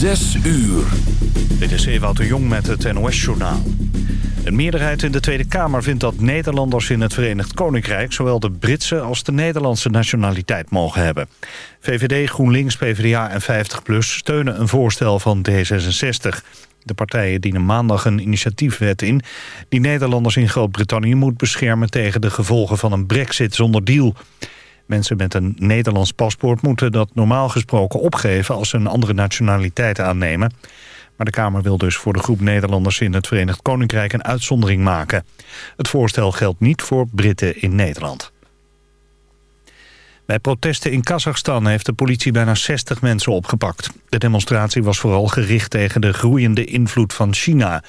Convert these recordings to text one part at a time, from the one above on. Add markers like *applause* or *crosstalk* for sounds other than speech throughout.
Zes uur. Dit is de Jong met het NOS-journaal. Een meerderheid in de Tweede Kamer vindt dat Nederlanders in het Verenigd Koninkrijk... zowel de Britse als de Nederlandse nationaliteit mogen hebben. VVD, GroenLinks, PvdA en 50PLUS steunen een voorstel van D66. De partijen dienen maandag een initiatiefwet in... die Nederlanders in Groot-Brittannië moet beschermen... tegen de gevolgen van een brexit zonder deal... Mensen met een Nederlands paspoort moeten dat normaal gesproken opgeven... als ze een andere nationaliteit aannemen. Maar de Kamer wil dus voor de groep Nederlanders in het Verenigd Koninkrijk een uitzondering maken. Het voorstel geldt niet voor Britten in Nederland. Bij protesten in Kazachstan heeft de politie bijna 60 mensen opgepakt. De demonstratie was vooral gericht tegen de groeiende invloed van China.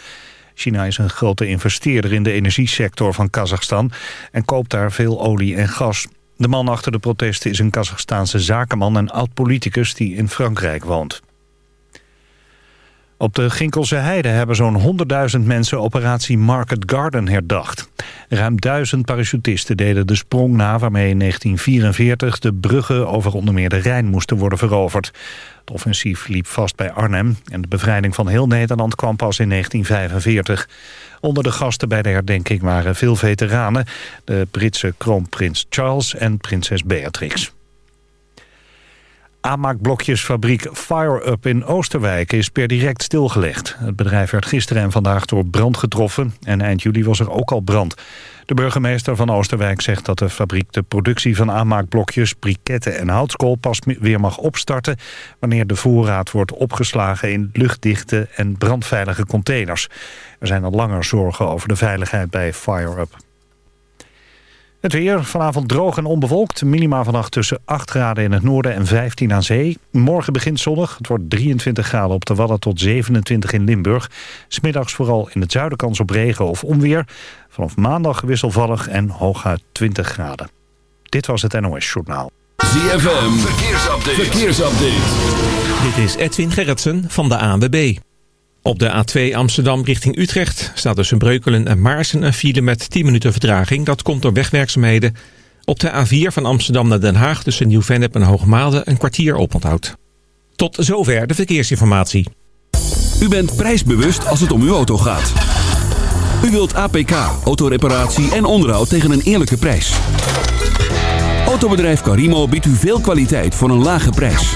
China is een grote investeerder in de energiesector van Kazachstan... en koopt daar veel olie en gas. De man achter de protesten is een Kazachstaanse zakenman en oud-politicus die in Frankrijk woont. Op de Ginkelse Heide hebben zo'n 100.000 mensen operatie Market Garden herdacht. Ruim duizend parachutisten deden de sprong na waarmee in 1944 de bruggen over onder meer de Rijn moesten worden veroverd. Het offensief liep vast bij Arnhem en de bevrijding van heel Nederland kwam pas in 1945. Onder de gasten bij de herdenking waren veel veteranen, de Britse kroonprins Charles en prinses Beatrix. Aanmaakblokjesfabriek FireUp in Oosterwijk is per direct stilgelegd. Het bedrijf werd gisteren en vandaag door brand getroffen en eind juli was er ook al brand. De burgemeester van Oosterwijk zegt dat de fabriek de productie van aanmaakblokjes, briketten en houtskool pas weer mag opstarten wanneer de voorraad wordt opgeslagen in luchtdichte en brandveilige containers. Er zijn al langer zorgen over de veiligheid bij FireUp. Het weer, vanavond droog en onbewolkt. Minima vannacht tussen 8 graden in het noorden en 15 aan zee. Morgen begint zonnig. Het wordt 23 graden op de Wadden tot 27 in Limburg. Smiddags vooral in het zuiden kans op regen of onweer. Vanaf maandag wisselvallig en hooguit 20 graden. Dit was het NOS Journaal. ZFM, verkeersupdate. verkeersupdate. Dit is Edwin Gerritsen van de ANWB. Op de A2 Amsterdam richting Utrecht staat tussen Breukelen en Maarsen een file met 10 minuten vertraging. Dat komt door wegwerkzaamheden. Op de A4 van Amsterdam naar Den Haag tussen Nieuw-Vennep en Hoogmade een kwartier oponthoud. Tot zover de verkeersinformatie. U bent prijsbewust als het om uw auto gaat. U wilt APK, autoreparatie en onderhoud tegen een eerlijke prijs. Autobedrijf Carimo biedt u veel kwaliteit voor een lage prijs.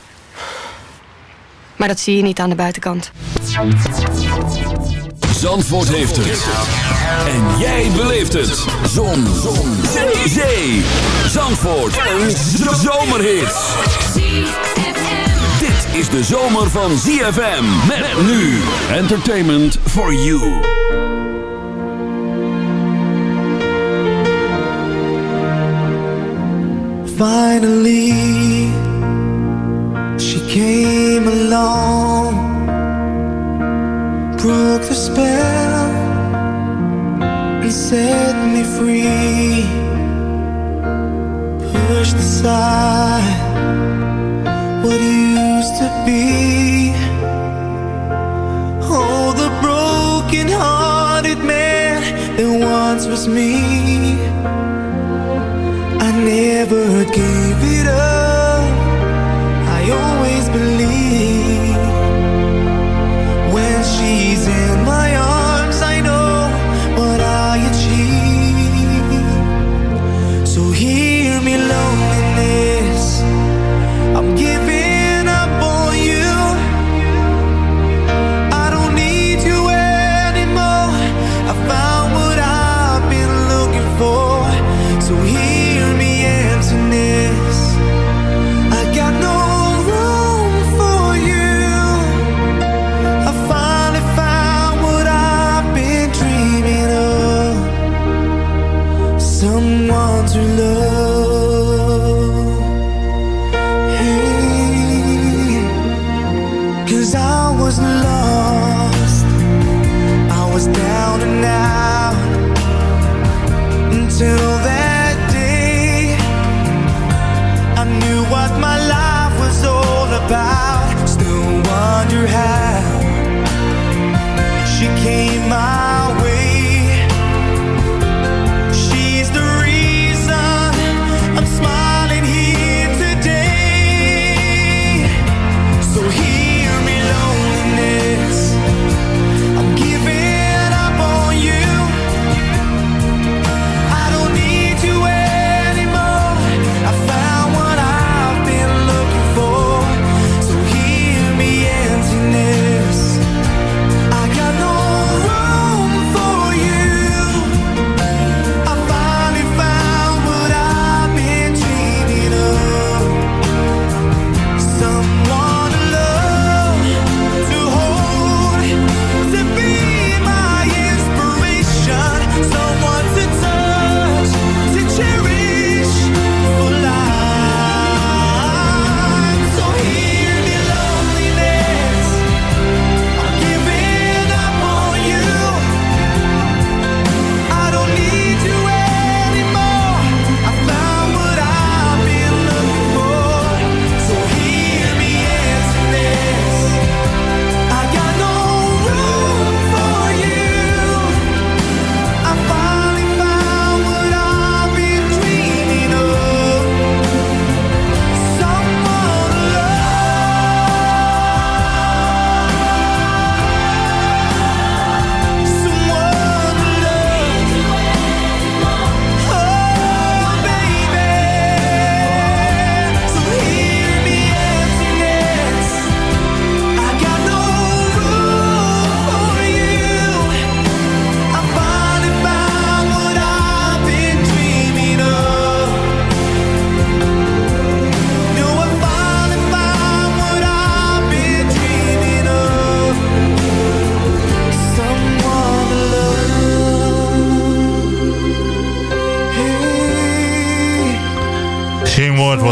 Maar dat zie je niet aan de buitenkant. Zandvoort heeft het. En jij beleeft het. Zon. Zon. Zee. Zee. Zandvoort. Een zomerhit. Dit is de zomer van ZFM. Met nu. Entertainment for you. Finally, she came along, broke the spell, and set me free. Pushed aside what used to be. Oh, the broken hearted man that once was me. I never gave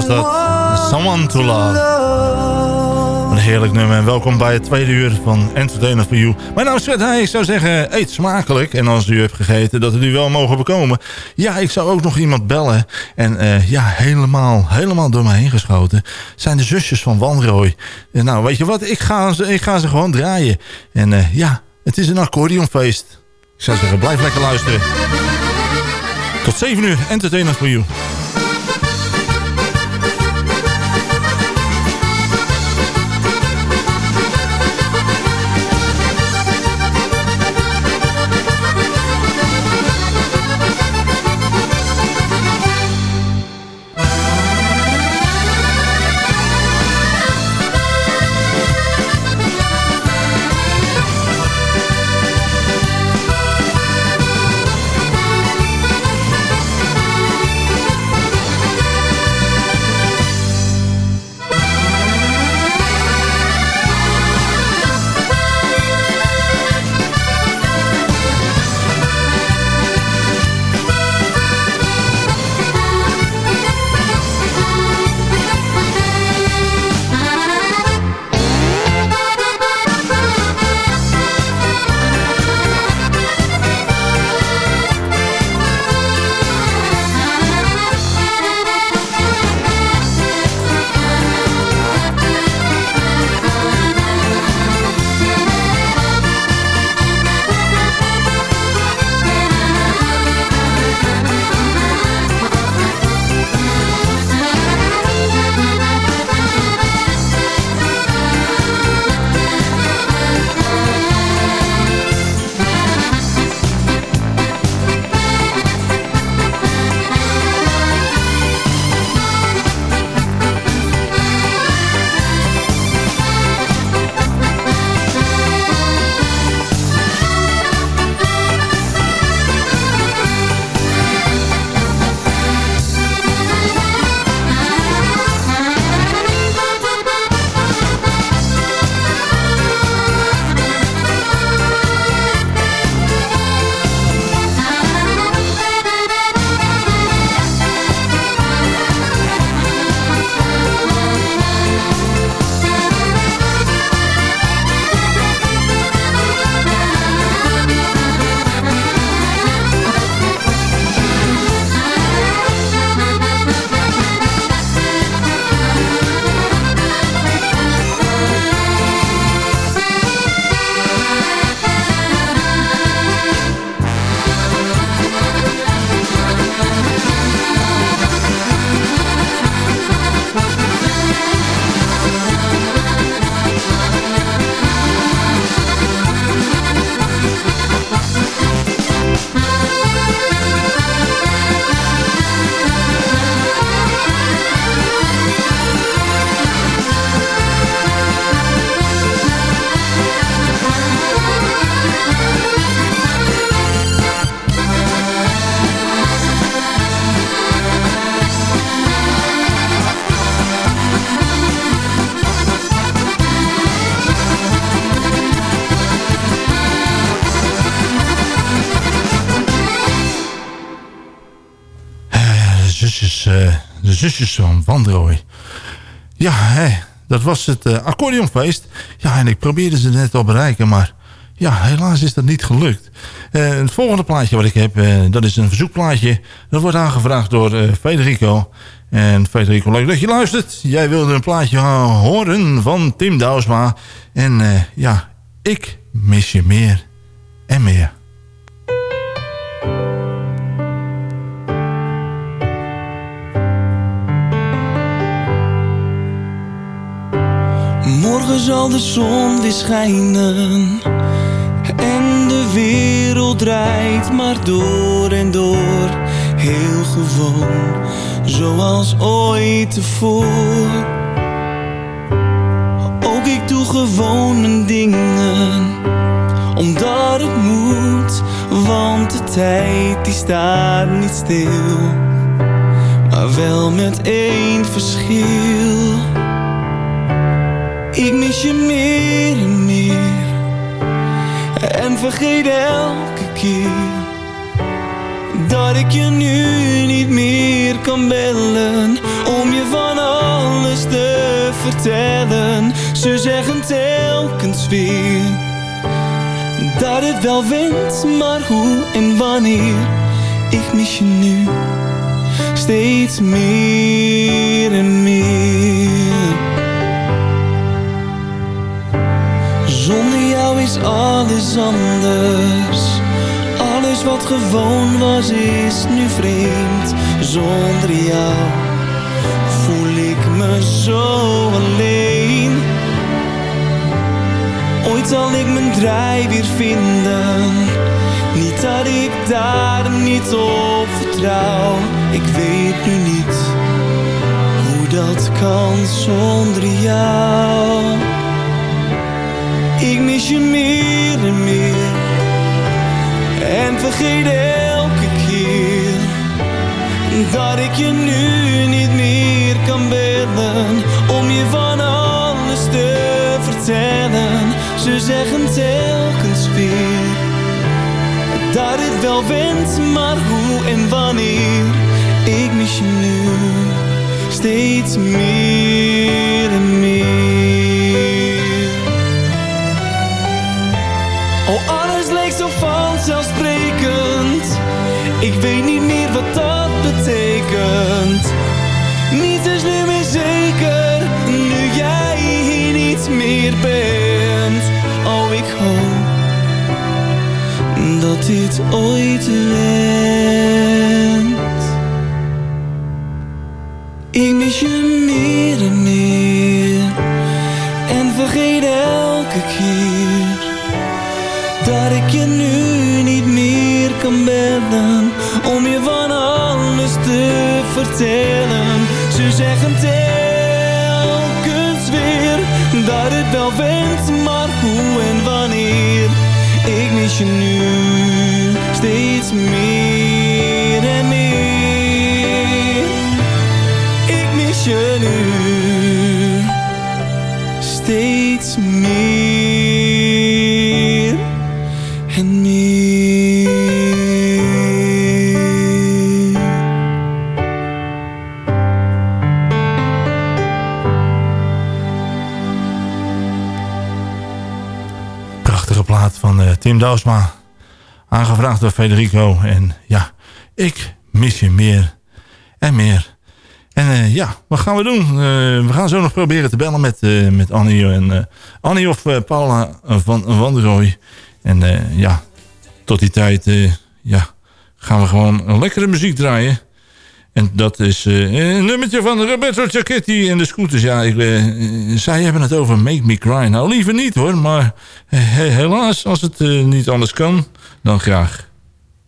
dat. Someone to love. Een heerlijk nummer en welkom bij het tweede uur van Entertainment for You. Mijn naam is Fred Heij. Ik zou zeggen, eet smakelijk. En als u hebt gegeten, dat het u wel mogen bekomen. Ja, ik zou ook nog iemand bellen. En uh, ja, helemaal, helemaal door me heen geschoten. Zijn de zusjes van Wanrooy. En nou, weet je wat? Ik ga ze, ik ga ze gewoon draaien. En uh, ja, het is een accordeonfeest. Ik zou zeggen, blijf lekker luisteren. Tot 7 uur, Entertainment for You. Zusjes van. Ja, hè, dat was het uh, accordeonfeest. Ja, en ik probeerde ze net al bereiken, maar ja, helaas is dat niet gelukt. Uh, het volgende plaatje wat ik heb, uh, dat is een verzoekplaatje. Dat wordt aangevraagd door Federico. En Federico, leuk dat je luistert. Jij wilde een plaatje horen van Tim Douwsma. En ja, ik mis je meer en meer. Morgen zal de zon weer schijnen. En de wereld draait maar door en door. Heel gewoon, zoals ooit tevoren. Ook ik doe gewoon mijn dingen Omdat het moet, want de tijd die staat niet stil. Maar wel met één verschil ik mis je meer en meer En vergeet elke keer Dat ik je nu niet meer kan bellen Om je van alles te vertellen. Ze zeggen telkens weer dat het wel wint, maar hoe en wanneer? Ik mis je nu steeds meer en meer. Alles anders. Alles wat gewoon was is nu vreemd. Zonder jou voel ik me zo alleen. Ooit zal ik mijn draai weer vinden. Niet dat ik daar niet op vertrouw. Ik weet nu niet hoe dat kan zonder jou. Ik mis je meer en meer. En vergeet elke keer dat ik je nu niet meer kan bellen. Om je van alles te vertellen. Ze zeggen telkens weer dat het wel wint, maar hoe en wanneer. Ik mis je nu steeds meer en meer. Oh, alles leek zo vanzelfsprekend. Ik weet niet meer wat dat betekent. Niets is nu meer zeker, nu jij hier niet meer bent. Oh, ik hoop dat dit ooit wendt. Ik mis je meer en meer. En vergeet elke keer je nu niet meer kan bellen om je van alles te vertellen. Ze zeggen telkens weer dat het wel wint, maar hoe en wanneer. Ik mis je nu steeds meer Aangevraagd door Federico. En ja, ik mis je meer en meer. En eh, ja, wat gaan we doen? Eh, we gaan zo nog proberen te bellen met, eh, met Annie, en, Annie of Paula van Van der Rooij. En ja, tot die tijd ja, gaan we gewoon lekkere muziek draaien. En dat is eh, een nummertje van Roberto Giacchetti en de Scooters. Ja, eh, zij hebben het over Make Me Cry. Nou, liever niet hoor, maar eh, helaas, als het niet anders kan, dan graag.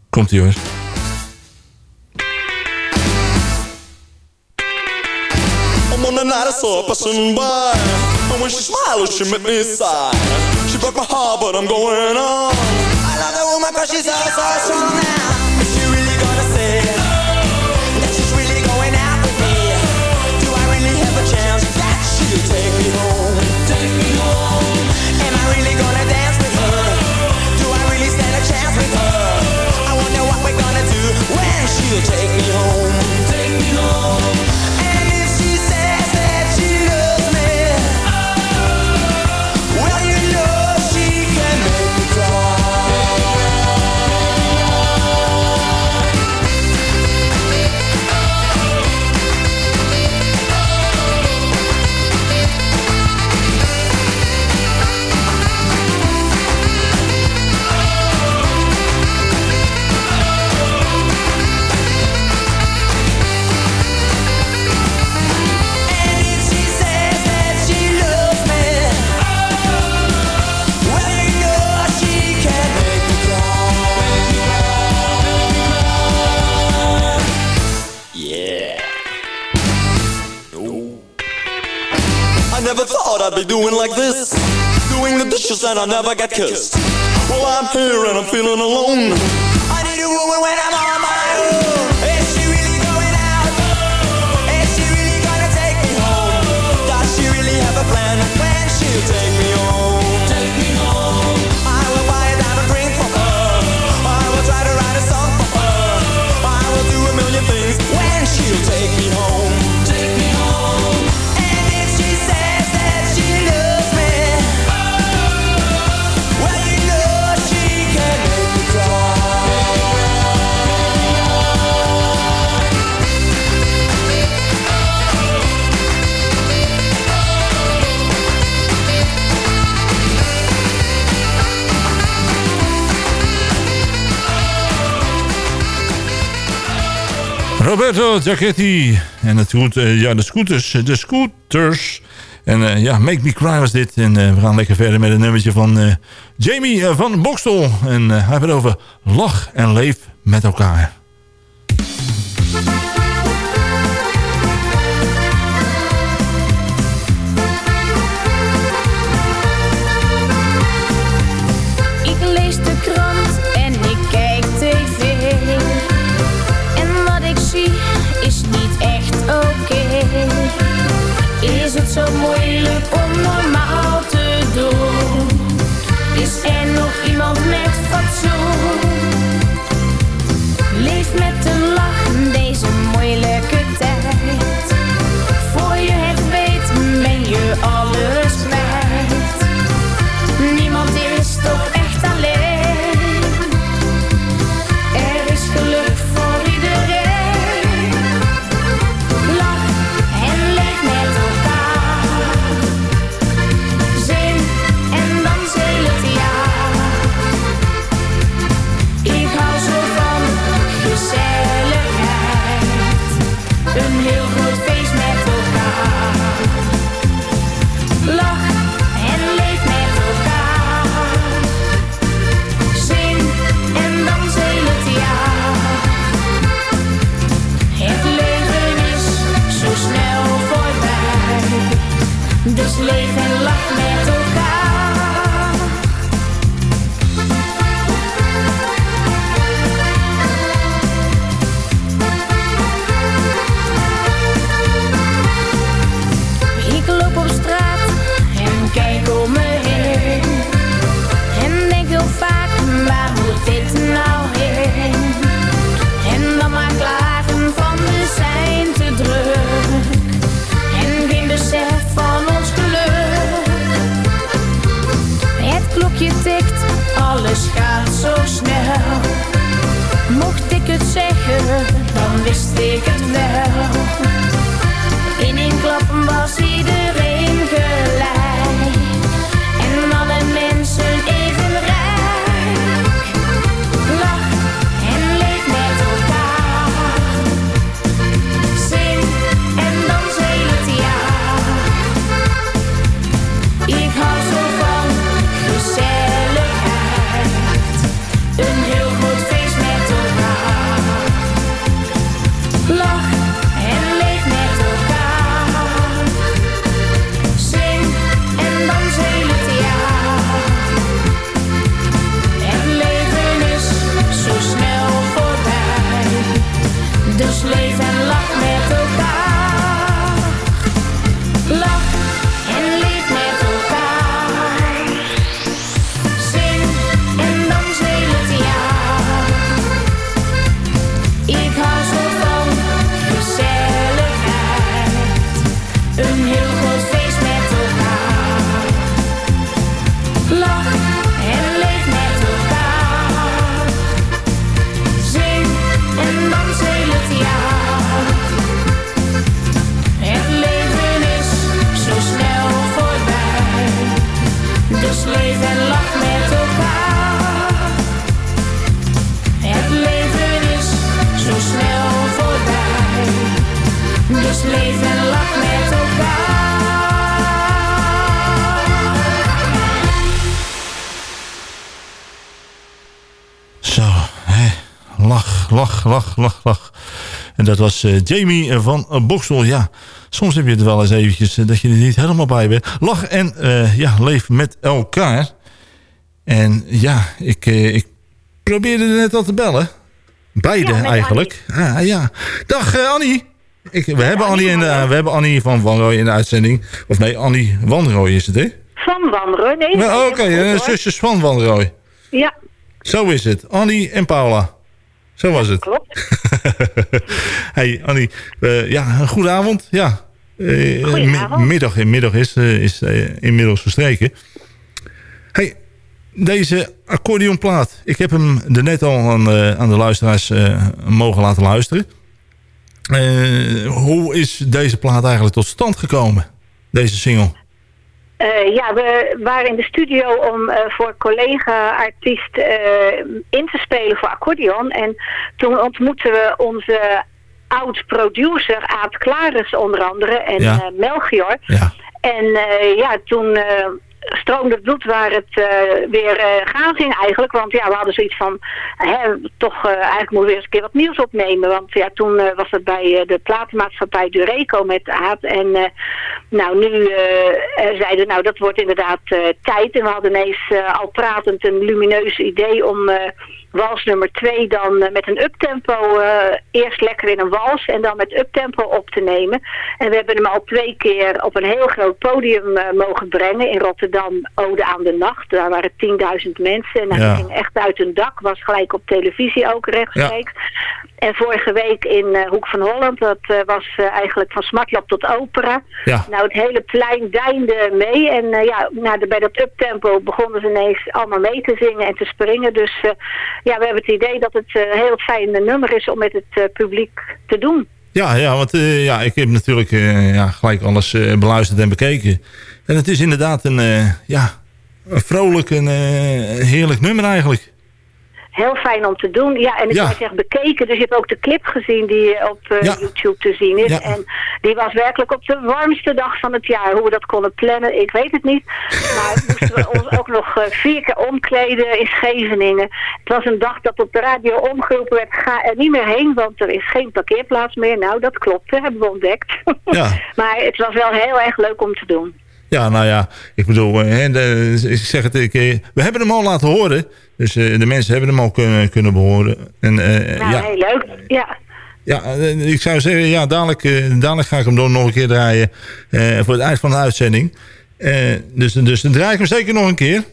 Komt-ie hoor. She broke my heart, but I'm going on I love that woman cause she's so, She'll take me home and I never get kissed Well I'm here and I'm feeling alone I need a woman when I'm on my own Is she really going out? Is she really gonna take me home? Does she really have a plan when she'll take me home? Take me home. I will buy a diamond ring for her. I will try to write a song for her. I will do a million things when she'll. Take me home. Roberto Giacchetti. En het goed, uh, ja, de scooters. De scooters. En uh, ja, Make Me Cry was dit. En we gaan lekker verder met een nummertje van Jamie van Bokstel. En hij heeft het over lach en leef met elkaar. Lach, lach, lach, lach, lach. En dat was eh, Jamie van uh, Boksel. Ja, soms heb je het wel eens eventjes eh, dat je er niet helemaal bij bent. Lach en eh, ja, leef met elkaar. En ja, ik, eh, ik probeerde er net al te bellen. Beide Ja, eigenlijk. Ah, ja. Dag Annie. Ik, we, hebben Annie in de, we hebben Annie van Wanrooy in de uitzending. Of nee, Annie Wanrooy is het, hè? Van wandelen, nee. Nou, Oké, zusjes van Wanrooy. Ja, Zo is het. Annie en Paula. Zo was het. klopt. *laughs* hey Annie, eh, ja, een goede avond. Ja. Eh, Goedenavond. mi- middag, middag is, eh, is eh, inmiddels verstreken. Hey, deze accordeonplaat. Ik heb hem er net al aan, eh, aan de luisteraars eh, mogen laten luisteren. Eh, hoe is deze plaat eigenlijk tot stand gekomen? Deze single? Eh, ja, we waren in de studio om eh, voor collega-artiest eh, in te spelen voor accordeon. En toen ontmoetten we onze oud-producer Aad Klaris onder andere en Ja. Melchior. Ja. En ja, toen stroomde het bloed waar het eh, weer eh, gaan ging eigenlijk. Want ja, we hadden zoiets van, hè, toch eh, eigenlijk moeten we weer eens een keer wat nieuws opnemen. Want ja, toen was het bij de platenmaatschappij Dureco met Aad. En nou, nu zeiden nou dat wordt inderdaad tijd. En we hadden ineens al pratend een lumineus idee om... Wals nummer 2 dan eh, met een uptempo eh eerst lekker in een wals en dan met uptempo op te nemen. En we hebben hem al twee keer op een heel groot podium eh, mogen brengen in Rotterdam, Ode aan de Nacht. Daar waren 10.000 mensen en hij Ja. ging echt uit een dak, was gelijk op televisie ook rechtstreeks. En vorige week in eh, Hoek van Holland, dat eh, was eh, eigenlijk van Smartlab tot opera. Ja. Nou, het hele plein deinde mee. En ja, nou, de- bij dat uptempo begonnen ze ineens allemaal mee te zingen en te springen. Dus ja, we hebben het idee dat het een heel fijn nummer is om met het publiek te doen. Ja, ja want ja, ik heb natuurlijk ja, gelijk alles beluisterd en bekeken. En het is inderdaad een, ja, een vrolijk en heerlijk nummer eigenlijk. Heel fijn om te doen. Ja, en ik Ja. zeg bekeken. Dus je hebt ook de clip gezien die op eh, Ja. YouTube te zien is. Ja. En die was werkelijk op de warmste dag van het jaar. Hoe we dat konden plannen, ik weet het niet. Maar *laughs* moesten we ons ook nog eh, vier keer omkleden in Scheveningen. Het was een dag dat op de radio omgeroepen werd. Ga er niet meer heen, want er is geen parkeerplaats meer. Nou, dat klopte, hebben we ontdekt. Ja. *laughs* maar het was wel heel erg leuk om te doen. Ja, nou ja, ik bedoel, eh, hè, de- ik zeg het, ik, eh, we hebben hem al laten horen. Dus eh, de mensen hebben hem al kunnen, kunnen behoren. En Nou, ja, heel leuk. Ja. ja ik zou zeggen, ja, dadelijk, dadelijk ga ik hem dan nog een keer draaien voor het eind van de uitzending. Dus, dus dan draai ik hem zeker nog een keer.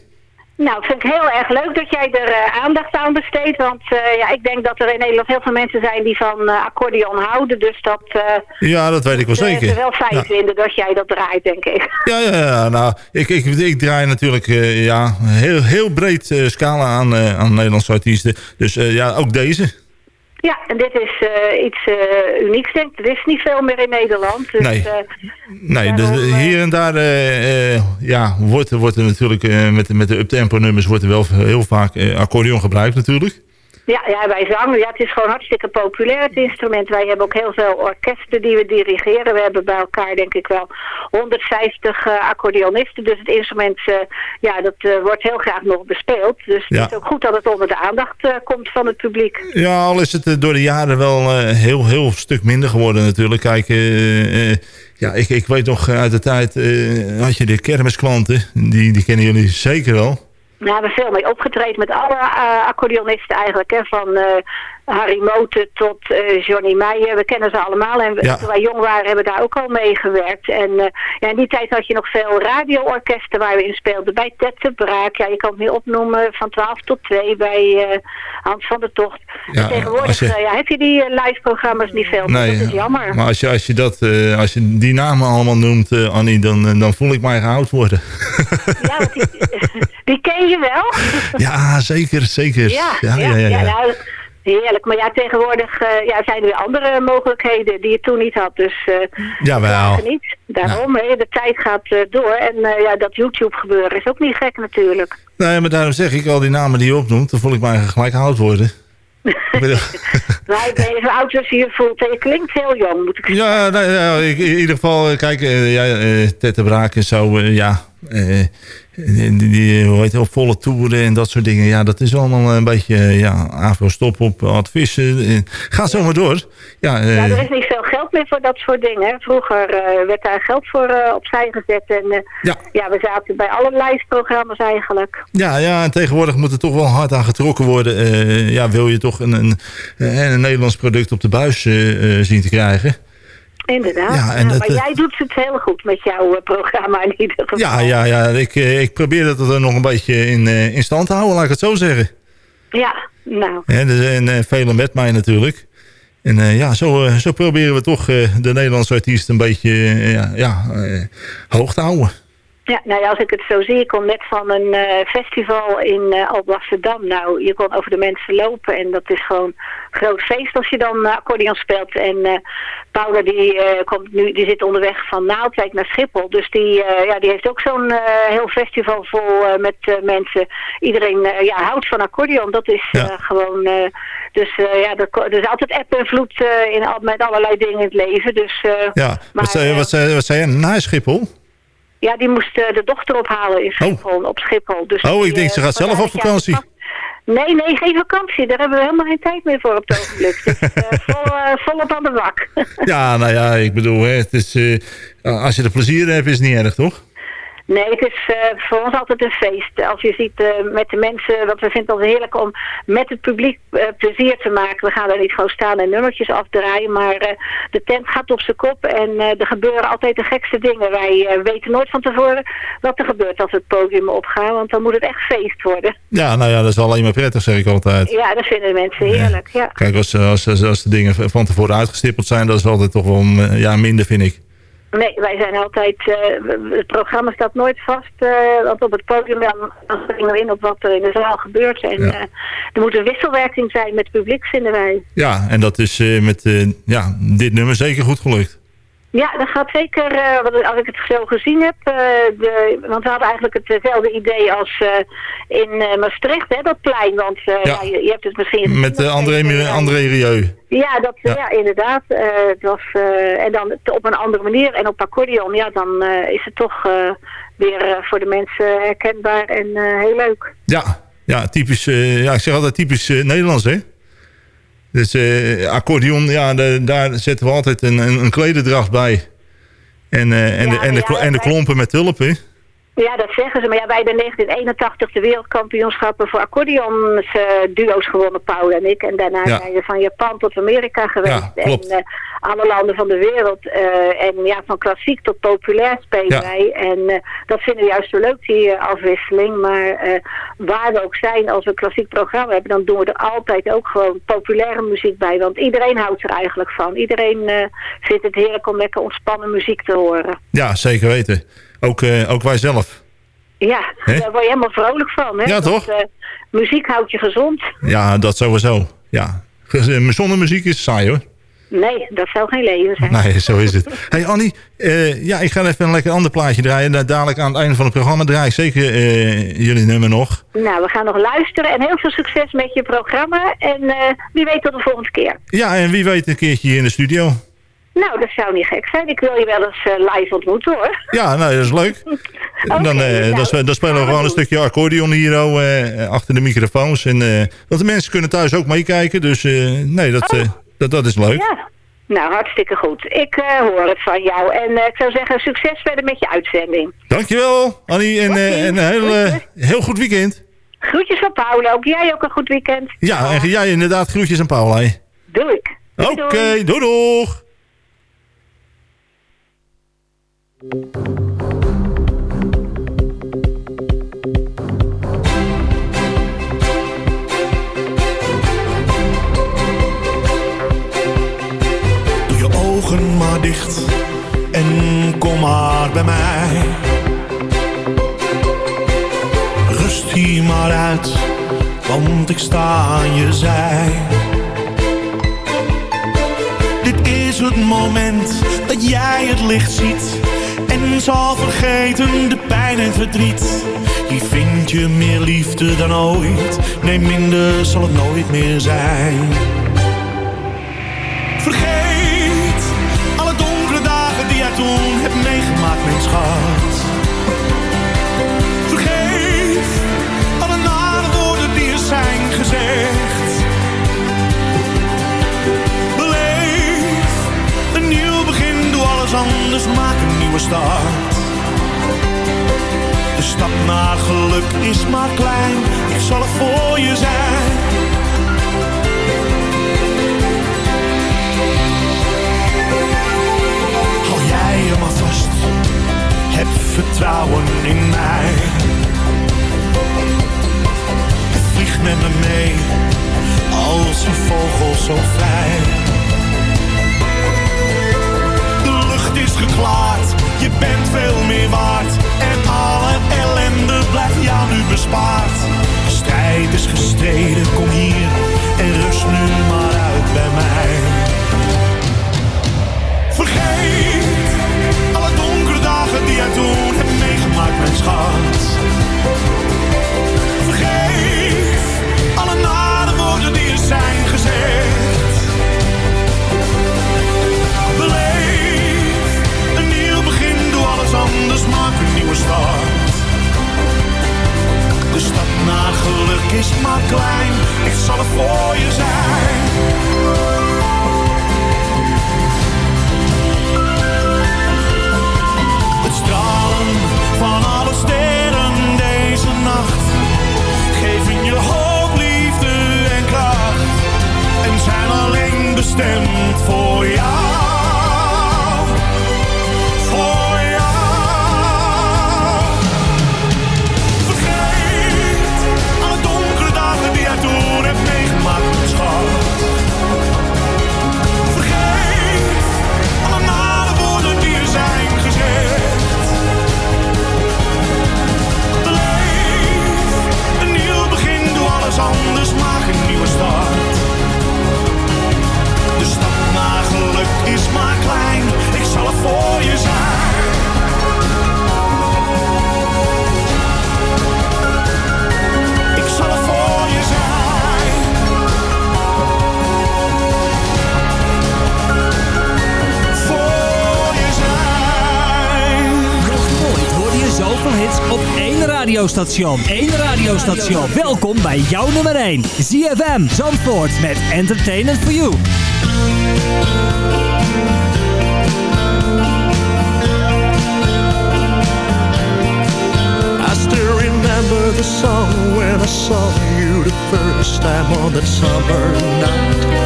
Nou, vind ik heel erg leuk dat jij er eh, aandacht aan besteedt. Want eh, ja, ik denk dat er in Nederland heel veel mensen zijn die van eh, accordeon houden. Dus dat Ja, dat weet ik wel zeker. ze wel fijn Ja. vinden dat jij dat draait, denk ik. *laughs* Ja, ja, ja, nou, ik, ik, ik draai natuurlijk ja, een heel, heel breed scala aan, aan Nederlandse artiesten. Dus ja, ook deze. Ja, en dit is eh, iets eh, unieks, denk ik. Er is niet veel meer in Nederland. Dus, Nee. eh, Nee, dus Daarom, hier en daar ja, wordt, wordt er natuurlijk met, met de uptempo nummers wordt er wel heel vaak accordeon gebruikt natuurlijk. Ja, ja, wij zangen. Ja, het is gewoon hartstikke populair, het instrument. Wij hebben ook heel veel orkesten die we dirigeren. We hebben bij elkaar, denk ik wel, 150 eh, accordeonisten. Dus het instrument, eh, ja, dat eh, wordt heel graag nog bespeeld. Dus Ja. het is ook goed dat het onder de aandacht komt van het publiek. Ja, al is het door de jaren wel heel, heel stuk minder geworden natuurlijk. Kijk, ja, ik, ik weet nog uit de tijd had je de kermisklanten. Die, die kennen jullie zeker wel. We hebben veel mee opgetreden met alle eh, accordeonisten eigenlijk. Hè, van eh, Harry Moten tot eh, Johnny Meijer. We kennen ze allemaal. En we- Ja. toen wij jong waren hebben we daar ook al mee gewerkt. En ja, in die tijd had je nog veel radioorkesten waar we in speelden. Bij Ted de Braak. Ja, je kan het niet opnoemen. Van 12 tot 2 bij Hans van der Tocht. Ja, En tegenwoordig je- ja, heb je die live programma's niet veel. dat is jammer. maar als je, als je, dat, eh, als je die namen allemaal noemt, Annie, dan, dan voel ik mij geoud worden. Ja, want die, *laughs* die ken je wel. *laughs* ja, zeker, zeker. Ja, ja, ja, ja, ja. nou, heerlijk. Maar ja, tegenwoordig eh, ja, zijn er weer andere mogelijkheden die je toen niet had. Dus eh Jawel. geniet. Daarom, hè, de tijd gaat eh, door. En ja, dat YouTube gebeuren is ook niet gek natuurlijk. Nee, maar daarom zeg ik al die namen die je opnoemt, dan voel ik mij gelijk oud worden. *laughs* Ik ben even oud als je je voelt. Je klinkt heel jong, moet ik zeggen. ja, nee, ja, in ieder geval, eh, kijk, eh, ja, eh, Ted de Braak en zo, eh, ja. eh, die, die, hoe heet het, op volle toeren en dat soort dingen. Ja, dat is allemaal een beetje, eh, ja, AVO stop op adviezen. eh, ga zo maar door. Ja, eh, Ja, er is niet veel geld meer voor dat soort dingen. Vroeger eh, werd daar geld voor eh, opzij gezet. En eh, Ja. ja, we zaten bij alle lijstprogramma's eigenlijk. Ja, ja, en tegenwoordig moet er toch wel hard aan getrokken worden. Ja, wil je toch een, een, een Nederlands product op de buis zien te krijgen? Inderdaad. Ja, en Ja, maar jij doet het heel goed met jouw programma in ieder geval. Ja, ja, ja ik, ik probeer dat er nog een beetje in, in stand te houden, laat ik het zo zeggen. Ja, nou. Er zijn eh, velen met mij natuurlijk. En eh, ja, zo, eh, zo proberen we toch eh, de Nederlandse artiest een beetje ja, hoog te houden. Ja, nou ja, als ik het zo zie, ik kom net van een eh, festival in eh Alblasserdam. Nou, je kon over de mensen lopen en dat is gewoon een groot feest als je dan eh, accordeon speelt. En Paula die, komt nu, die zit onderweg van Naaldwijk naar Schiphol. Dus die, ja, die heeft ook zo'n heel festival vol met mensen. Iedereen ja, houdt van accordeon. Dat is Ja. gewoon, Dus ja, er, er is altijd eb en vloed in, al- met allerlei dingen in het leven. Dus Ja, maar, wat, zei, wat, zei, wat zei je? Na Schiphol? Ja, die moest eh, de dochter ophalen in Schiphol, op Schiphol. Dus Oh, ik denk eh, ze gaat zelf op vakantie. Nee, nee, geen vakantie. Daar hebben we helemaal geen tijd meer voor op het ogenblik. *laughs* Dus eh, vol, eh, volop aan de bak. Ja, nou ja, ik bedoel, hè, het is, eh, als je er plezier hebt, is het niet erg, toch? Nee, het is eh, voor ons altijd een feest. Als je ziet eh, met de mensen, want we vinden het altijd heerlijk om met het publiek eh, plezier te maken. We gaan daar niet gewoon staan en nummertjes afdraaien, maar eh, de tent gaat op zijn kop en er gebeuren altijd de gekste dingen. Wij weten nooit van tevoren wat er gebeurt als we het podium opgaan, want dan moet het echt feest worden. Ja, nou ja, dat is alleen maar prettig, zeg ik altijd. Ja, dat vinden de mensen heerlijk, ja. Kijk, als, als, als, als de dingen van tevoren uitgestippeld zijn, dat is altijd toch wel eh, ja, minder, vind ik. Nee, wij zijn altijd, eh, we- het programma staat nooit vast, eh, want op het podium dan, dan springen we in op wat er in de zaal gebeurt. En Ja. eh, er moet een wisselwerking zijn met het publiek, vinden wij. Ja, en dat is met ja, dit nummer zeker goed gelukt. Ja, dat gaat zeker, eh, als ik het zo gezien heb, eh, de, want we hadden eigenlijk hetzelfde idee als eh, in Maastricht, hè, dat plein. Want Ja. ja. je, je hebt het misschien... Met André, TV. André Rieu. Ja, dat, Ja. ja. inderdaad. het was, eh, en dan op een andere manier en op accordeon, ja, dan is het toch weer voor de mensen herkenbaar en heel leuk. Ja, ja, typisch, ja, ik zeg altijd typisch Nederlands, hè? Dus eh accordeon, ja, de- daar zetten we altijd een, een, een klededracht bij. En, eh, en, Ja, de, en, de, ja, en de klompen met tulpen. Ja, dat zeggen ze. Maar ja, wij hebben in 1981 de wereldkampioenschappen voor accordeons eh, duo's gewonnen, Paul en ik. En daarna Ja. zijn we van Japan tot Amerika geweest. Ja. En eh, alle landen van de wereld. eh, en ja, van klassiek tot populair spelen Ja. wij. En dat vinden we juist zo leuk, die afwisseling. Maar waar we ook zijn, als we een klassiek programma hebben, dan doen we er altijd ook gewoon populaire muziek bij. Want iedereen houdt er eigenlijk van. Iedereen vindt het heerlijk om lekker ontspannen muziek te horen. Ja, zeker weten. Ook, eh, ook wij zelf. Ja, Hè? daar word je helemaal vrolijk van. Hè? Ja, toch? eh, muziek houdt je gezond. Ja, dat sowieso. Ja. Ge- Zonder muziek is saai hoor. Nee, dat zou geen leven zijn. Nee, zo is het. Hey Annie, eh, ja, ik ga even een lekker ander plaatje draaien. Da- Dadelijk aan het einde van het programma draai ik zeker eh, jullie nummer nog. Nou, we gaan nog luisteren en heel veel succes met je programma. En eh, wie weet tot de volgende keer. Ja, en wie weet een keertje hier in de studio. Nou, dat zou niet gek zijn. Ik wil je wel eens eh, live ontmoeten hoor. Ja, nou, dat is leuk. *laughs* Dan, eh, nou, dan, spe- dan spelen we gewoon een stukje accordeon hier oh, eh, achter de microfoons. En, want de mensen kunnen thuis ook meekijken. Dus nee, dat, eh, dat, dat is leuk. Ja. Nou, hartstikke goed. Ik hoor het van jou. En ik zou zeggen, succes verder met je uitzending. Dankjewel, Annie. En, en een heel, heel goed weekend. Groetjes van Paul ook. Jij ook een goed weekend. Ja, en jij inderdaad groetjes aan Paul. hè. Doe ik. Oké, doei. doei doeg. Doe je ogen maar dicht en kom maar bij mij. Rust hier maar uit, want ik sta aan je zij. Dit is het moment dat jij het licht ziet zal vergeten de pijn en verdriet. Hier vind je meer liefde dan ooit, nee minder zal het nooit meer zijn. Anders, maak een nieuwe start. De stap naar geluk is maar klein, ik zal er voor je zijn. Hou jij je maar vast, heb vertrouwen in mij. Vlieg met me mee, als een vogel zo vrij. Je bent veel meer waard. En alle ellende blijft jou nu bespaard. De strijd is gestreden, kom hier en rust nu maar uit bij mij. Vergeet alle donkere dagen die jij toen hebt meegemaakt, mijn schat. Vergeef alle nare woorden die er zijn gezegd. Maar klein, ik zal er voor je zijn. Het stralen van alle sterren deze nacht geven je hoop, liefde en kracht en zijn alleen bestemd voor één radiostation. Eén radiostation. Welkom bij jouw nummer 1. ZFM Zandvoort met Entertainment for You. I still remember the song when I saw you the first time on that summer night.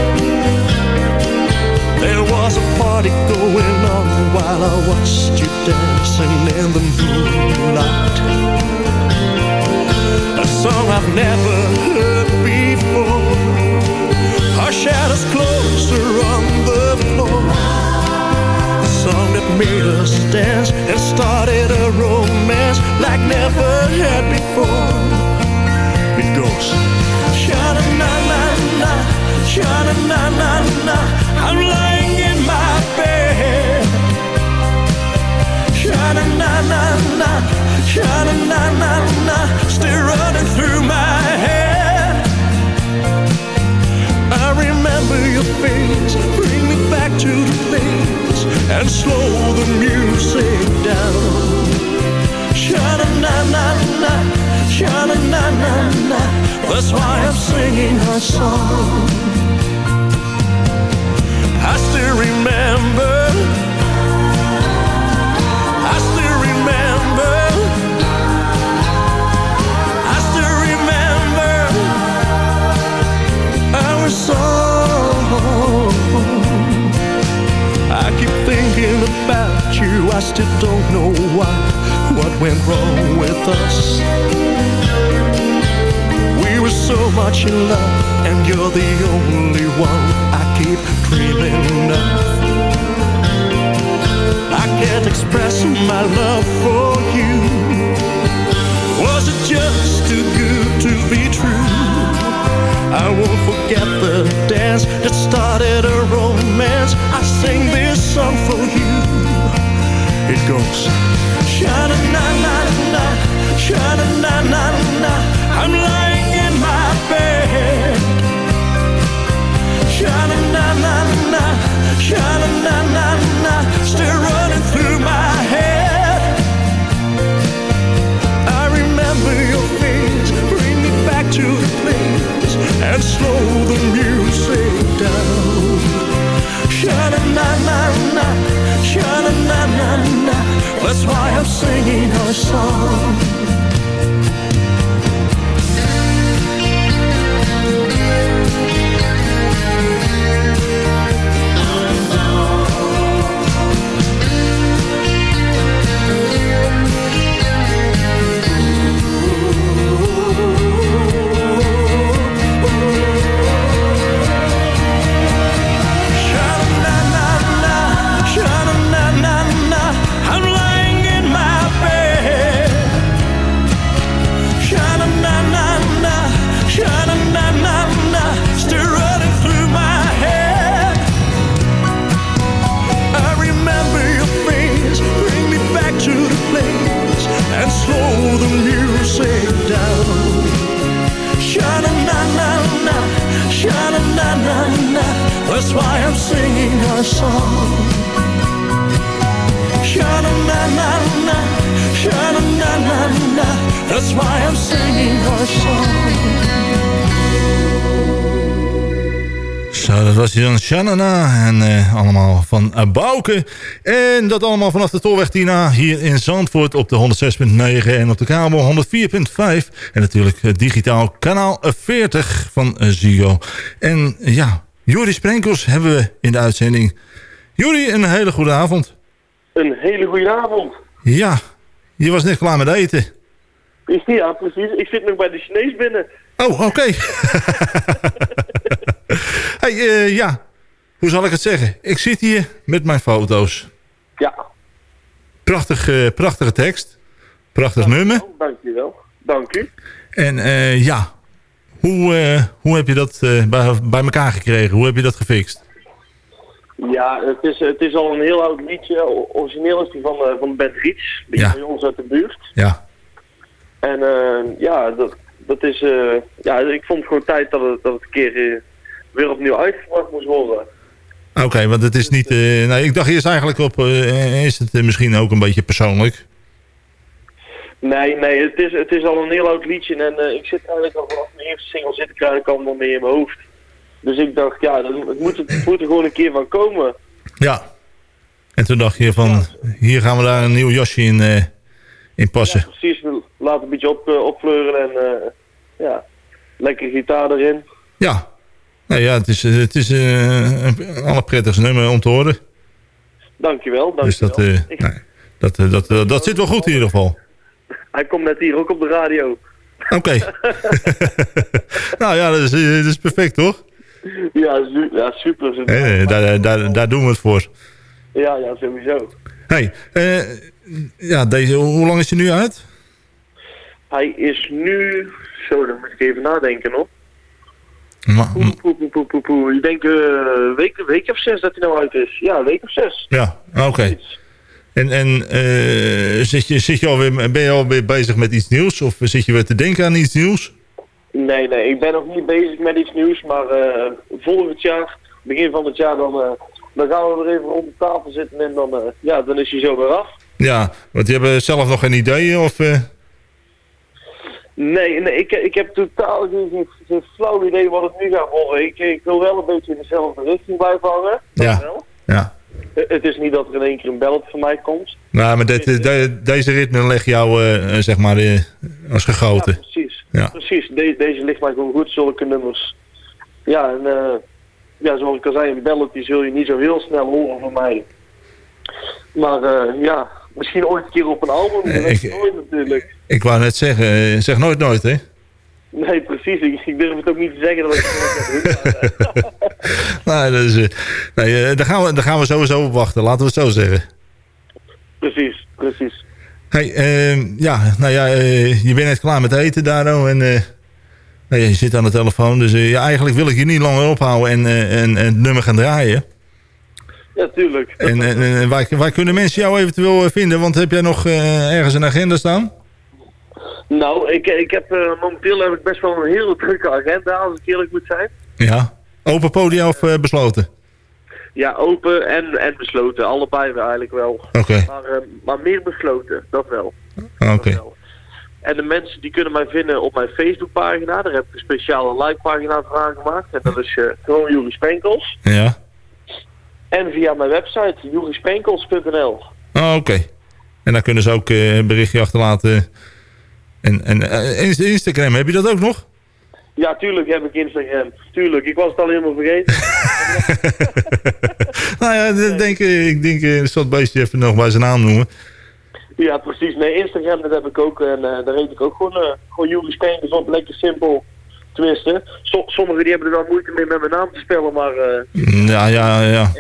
Was a party going on while I watched you dancing in the moonlight. A song I've never heard before. Our shadows closer on the floor. A song that made us dance and started a romance like never had before. It goes, sha na na na na, sha na na na na. Na na na na, na na na still running through my head. I remember your face, bring me back to the place and slow the music down. Sha na na na na, na na na. That's why I'm singing our song. I still remember. Our song. I keep thinking about you. I still don't know why. What went wrong with us? We were so much in love, and you're the only one I keep dreaming of. I can't express my love for you. Was it just too good? I won't forget the dance that started a romance. I sing this song for you. It goes, sha na na na na, na na na na. I'm lying in my bed. Sha na na na na, na na na na, slow the music down. Sha na na na na, sha na na na na. That's why I'm singing our song. En eh, allemaal van uh, Bouke. En dat allemaal vanaf de Tolweg Tina hier in Zandvoort op de 106.9 en op de kabel 104.5. En natuurlijk digitaal kanaal 40 van Ziggo. En ja, Juri Sprenkels hebben we in de uitzending. Juri, een hele goede avond. Een hele goede avond. Ja, je was net klaar met eten. Ja, precies. Ik zit nog bij de Chinees binnen. Oh, oké. Okay. *laughs* hey, uh, ja, hoe zal ik het zeggen? Ik zit hier met mijn foto's. Ja. Prachtig, uh, prachtige tekst. Prachtig dank nummer. Wel, dank je wel. Dank u. En uh, ja, hoe, hoe heb je dat bij, bij elkaar gekregen? Hoe heb je dat gefixt? Ja, het is, het is al een heel oud liedje. Origineel is die van, van de band Riets. Die ja. bij ons uit de buurt. Ja. En ja, dat, dat is, uh, ja, ik vond het gewoon tijd dat het, dat het een keer uh, weer opnieuw uitgebracht moest worden. Oké, okay, want het is niet, uh, nou, ik dacht eerst eigenlijk op, is het misschien ook een beetje persoonlijk? Nee, nee, het is, het is al een heel oud liedje en ik zit eigenlijk al vanaf mijn eerste single zit ik eigenlijk al wel mee in mijn hoofd. Dus ik dacht, ja, dat, het, moet, het moet er gewoon een keer van komen. Ja, en toen dacht je van, hier gaan we daar een nieuw jasje in in passen. Ja, precies. Laat een beetje op, opfleuren en ja, lekker gitaar erin. Ja, nou ja, het is, het is uh, een allerprettigste nummer om te horen. Dankjewel, dankjewel. Dus dat, Ik... nee, dat, dat, dat, dat zit wel goed in ieder geval. Hij komt net hier ook op de radio. Oké. Okay. *laughs* *laughs* nou ja, dat is, dat is perfect, toch? Ja, su ja super. super. Hey, daar, daar, daar doen we het voor. Ja, ja, sowieso. Hey, ja, deze, hoe lang is hij nu uit? Hij is nu... Zo, dan moet ik even nadenken nog. Ma poe, poe, poe, poe, poe. Ik denk een uh, week, week of zes dat hij nou uit is. Ja, een week of zes. Ja, oké. Okay. En, en uh, zit je, zit je alweer, ben je alweer bezig met iets nieuws? Of zit je weer te denken aan iets nieuws? Nee, nee. Ik ben nog niet bezig met iets nieuws. Maar uh, volgend jaar, begin van het jaar, dan, dan gaan we weer even rond de tafel zitten. En dan, ja, dan is hij zo weer af. Ja, want je hebt zelf nog geen ideeën? Of, Nee, nee ik, ik heb totaal geen, geen flauw idee wat het nu gaat worden. Ik, ik wil wel een beetje in dezelfde richting blijven hangen. Ja, wel. ja. Het is niet dat er in één keer een bellet van mij komt. Nou, maar dit, de, deze ritme leg jou, uh, zeg maar, uh, als gegoten. Ja, precies. Ja. Precies. De, deze ligt mij gewoon goed, zulke nummers. Ja, en uh, ja, zoals ik al zei, een bellet die zul je niet zo heel snel horen van mij. Maar ja, misschien ooit een keer op een album. Dat ik, nooit natuurlijk. Ik wou net zeggen, zeg nooit nooit, hè? Nee, precies. Ik, ik, durf het ook niet te zeggen dat ik het nooit heb *laughs* nou, dat is, nee, daar, gaan we, daar gaan we sowieso op wachten, laten we het zo zeggen. Precies, precies. Hey, uh, ja, nou ja, uh, je bent net klaar met eten, Daro, en nou ja, je zit aan de telefoon, dus ja, eigenlijk wil ik je niet langer ophouden en, en, en het nummer gaan draaien. *laughs* Ja, tuurlijk. En, en, en waar, waar, kunnen mensen jou eventueel vinden? Want heb jij nog uh, ergens een agenda staan? Nou, ik, ik heb, uh, momenteel heb ik best wel een hele drukke agenda, als ik eerlijk moet zijn. Ja. Open podium of uh, besloten? Ja, open en, en besloten. Allebei eigenlijk wel. Oké. Okay. Maar, maar meer besloten, dat wel. Oké. Okay. En de mensen die kunnen mij vinden op mijn Facebookpagina. Daar heb ik een speciale like-pagina voor aangemaakt. En dat is gewoon Jurie Spenkels. Ja. En via mijn website, jurispenkels.nl. Oh, oké. En daar kunnen ze ook uh, een berichtje achterlaten. En, en uh, Instagram, heb je dat ook nog? Ja, tuurlijk heb ik Instagram. Tuurlijk, ik was het al helemaal vergeten. *laughs* nou ja, nee. denk, ik denk, ik zal het beestje even nog bij zijn naam noemen. Ja, precies. Nee, Instagram dat heb ik ook. En uh, daar heet ik ook gewoon, uh, gewoon Spenkels op. Lekker simpel. Tenminste, so sommigen die hebben er wel moeite mee met mijn naam te spellen, maar... Uh, ja, ja, ja.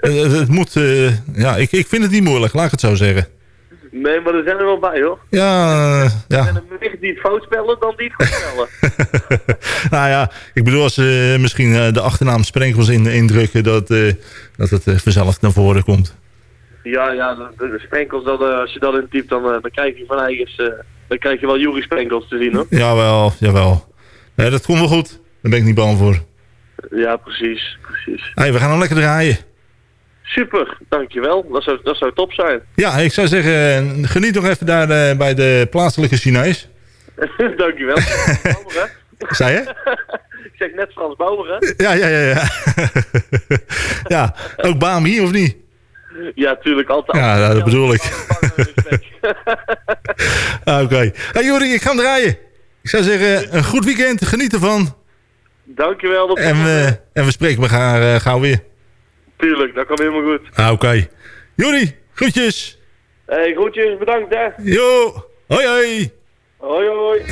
het, *laughs* het, moet... Uh, ja, ik, ik vind het niet moeilijk, laat ik het zo zeggen. Nee, maar er zijn er wel bij, hoor. Ja, uh, ja. Er zijn er meer die het fout spellen dan die het goed spellen. *laughs* nou ja, ik bedoel, als ze misschien de achternaam Sprenkels in, indrukken, dat, dat het vanzelf naar voren komt. Ja, ja, de, de Sprenkels, dat, als je dat intypt, dan, dan krijg je van eigens... dan krijg je wel Jury Sprenkels te zien, hoor. Jawel, jawel. Nee, dat komt wel goed. Daar ben ik niet bang voor. Ja, precies. precies. Hey, we gaan hem lekker draaien. Super, dankjewel. Dat zou, dat zou top zijn. Ja, ik zou zeggen, geniet nog even daar uh, bij de plaatselijke Chinees. *laughs* dankjewel. *laughs* Zei je? *laughs* ik zeg net Frans Bauer, hè? Ja, ja, ja. Ja, ja ook Bami, of niet? Ja, tuurlijk, altijd. Ja, dat bedoel ik. Oké. Hey Jori, ik ga hem draaien. Ik zou zeggen, een goed weekend. Geniet ervan. Dankjewel. Dat En, we en we spreken elkaar uh, gauw weer. Tuurlijk, dat komt helemaal goed. Ah, Oké. Jori, groetjes. Hey, groetjes, bedankt hè. Jo, hoi hoi. Hoi hoi.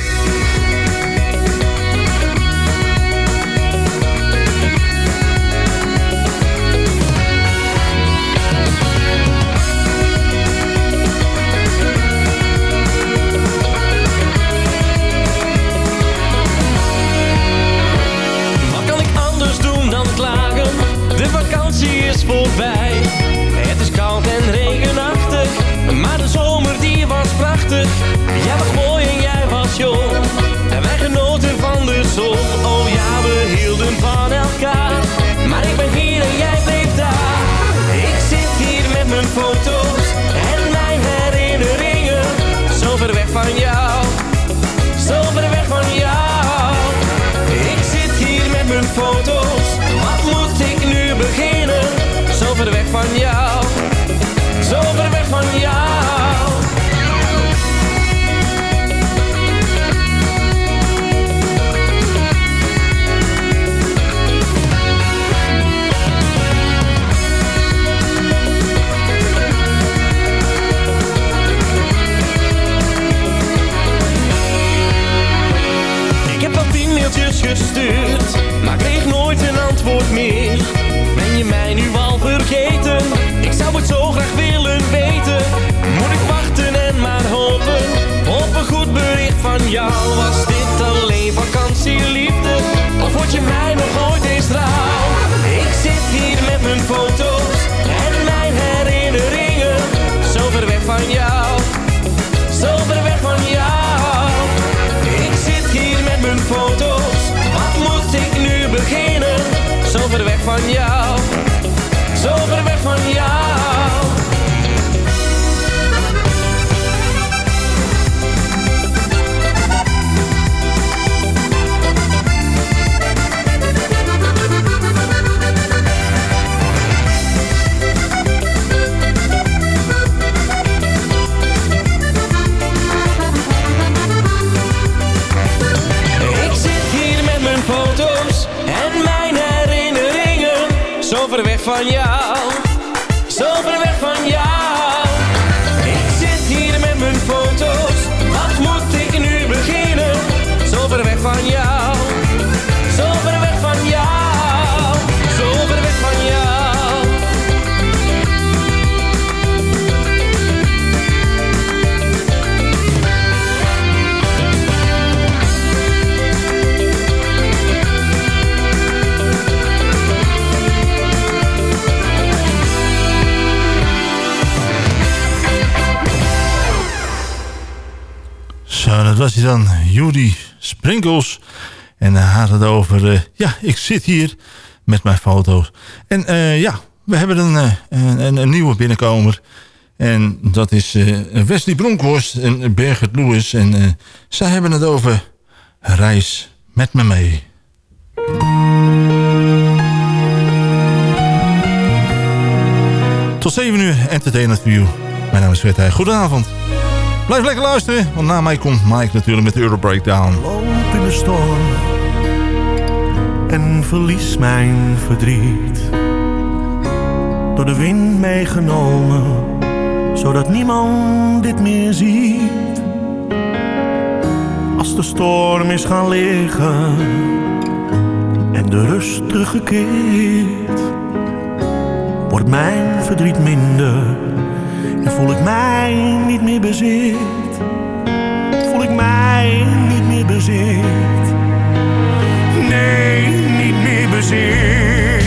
Was hij dan. Judy Sprinkles. En hij had het over... eh, ja, ik zit hier met mijn foto's. En eh, ja, we hebben een, eh, een, een nieuwe binnenkomer. En dat is Wesley Bronkhorst en Bergert Lewis. En zij hebben het over Reis met me mee. Tot 7 uur, Entertainment You. Mijn naam is Heij. Goedenavond. Blijf lekker luisteren, want na mij komt Mike natuurlijk met de Euro Breakdown. Loop in de storm en verlies mijn verdriet. Door de wind meegenomen, zodat niemand dit meer ziet. Als de storm is gaan liggen en de rust teruggekeerd, wordt mijn verdriet minder voel ik mij niet meer bezit voel ik mij niet meer bezit. Nee, niet meer bezit.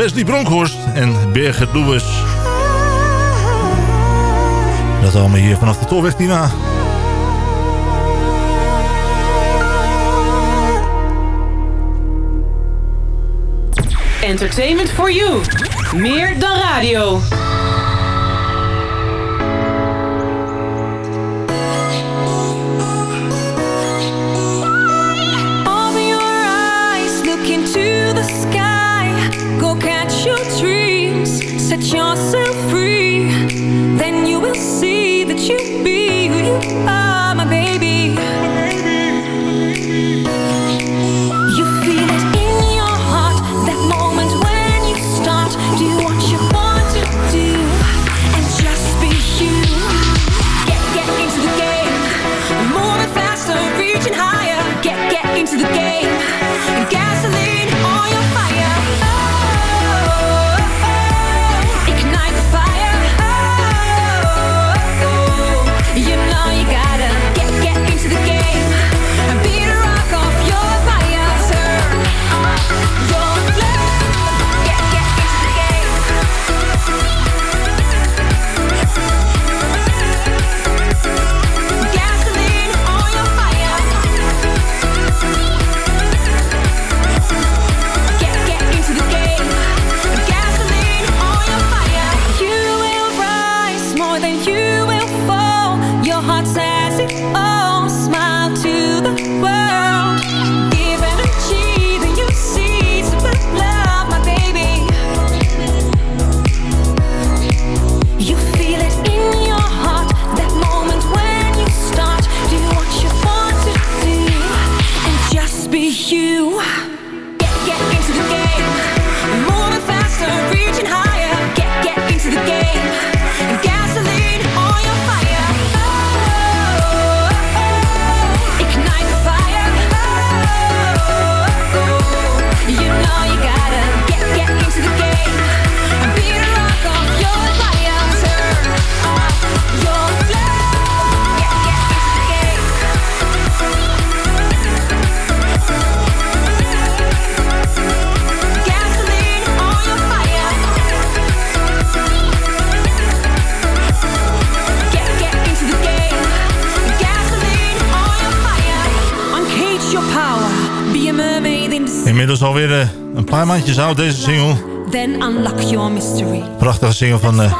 Wesley Bronkhorst en Birgit Lewis. Dat allemaal hier vanaf de Tolweg Entertainment for you. Meer dan radio. maandjes oud, deze single. Then unlock your. Prachtige single van uh,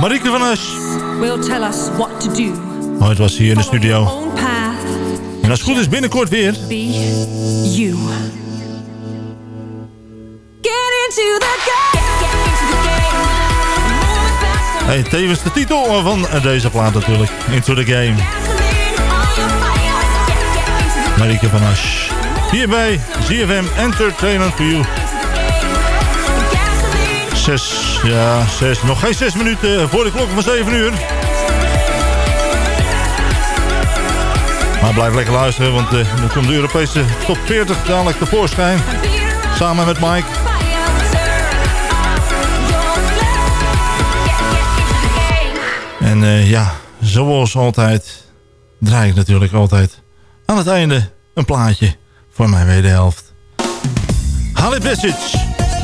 Marieke van Us. Will tell us what to do. Ooit was hier in de studio. En als het goed is binnenkort weer. Be you. Get into the game. Hey, tevens de titel van deze plaat natuurlijk. Into the Game. Marieke van Asch. Hierbij ZFM Entertainment for You. Zes, ja, zes. Nog geen zes minuten voor de klok van zeven uur. Maar blijf lekker luisteren, want uh, eh, dan komt de Europese top 40 dadelijk tevoorschijn. Samen met Mike. En eh, ja, zoals altijd draai ik natuurlijk altijd aan het einde een plaatje voor mijn wederhelft. Halle Visage.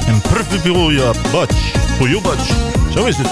En Perfect Your Butch. Voor your Butch. Zo is het.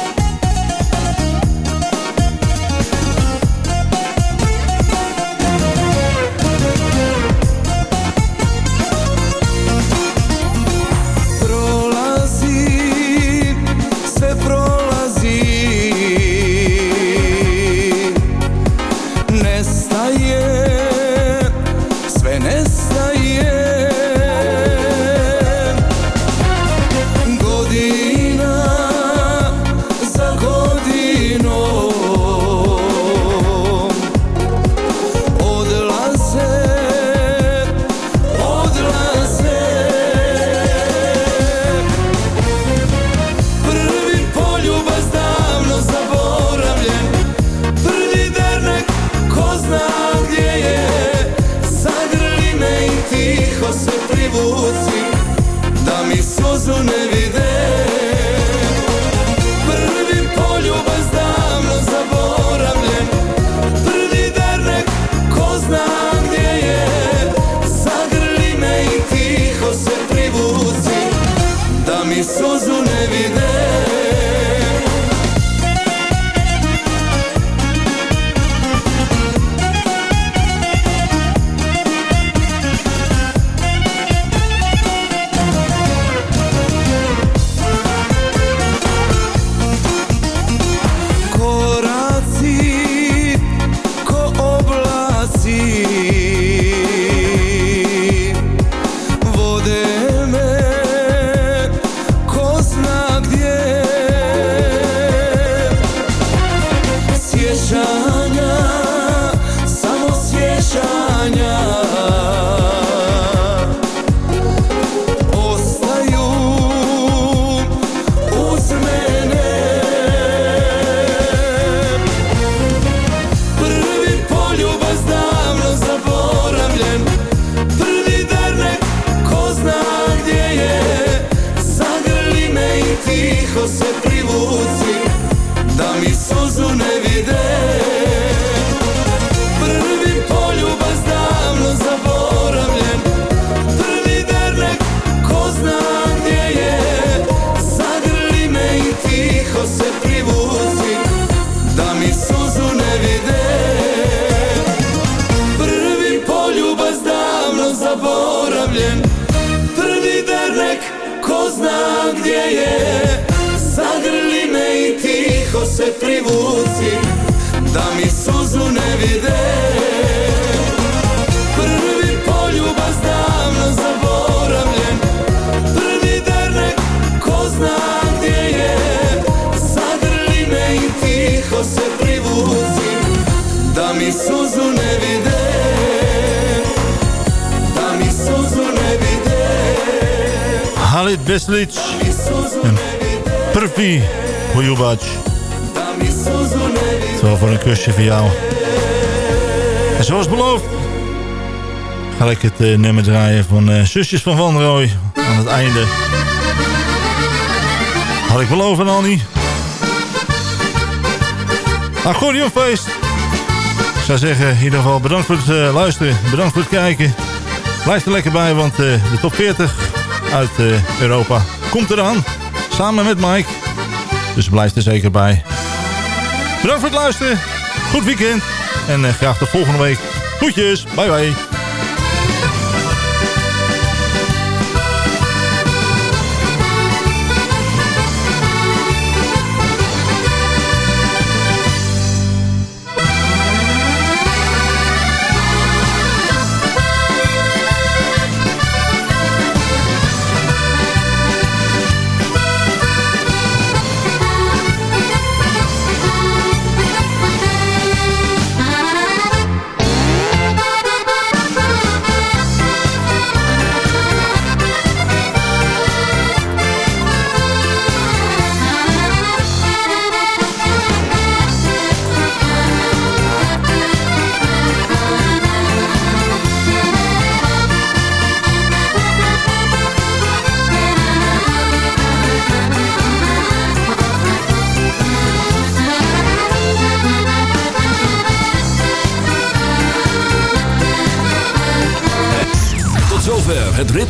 Jesús Vide Zo voor een kusje voor jou. En zoals beloofd ga ik het eh, nummer draaien van eh, Zusjes van Van Rooij aan het einde. Had ik beloofd aan Annie. Accordeonfeest. Ik zou zeggen, in ieder geval bedankt voor het eh, luisteren. Bedankt voor het kijken. Blijf er lekker bij, want de top 40 uit Europa komt eraan. Samen met Mike. Dus blijf er zeker bij. Bedankt voor het luisteren. Goed weekend. En eh, graag tot volgende week. Groetjes. Bye bye.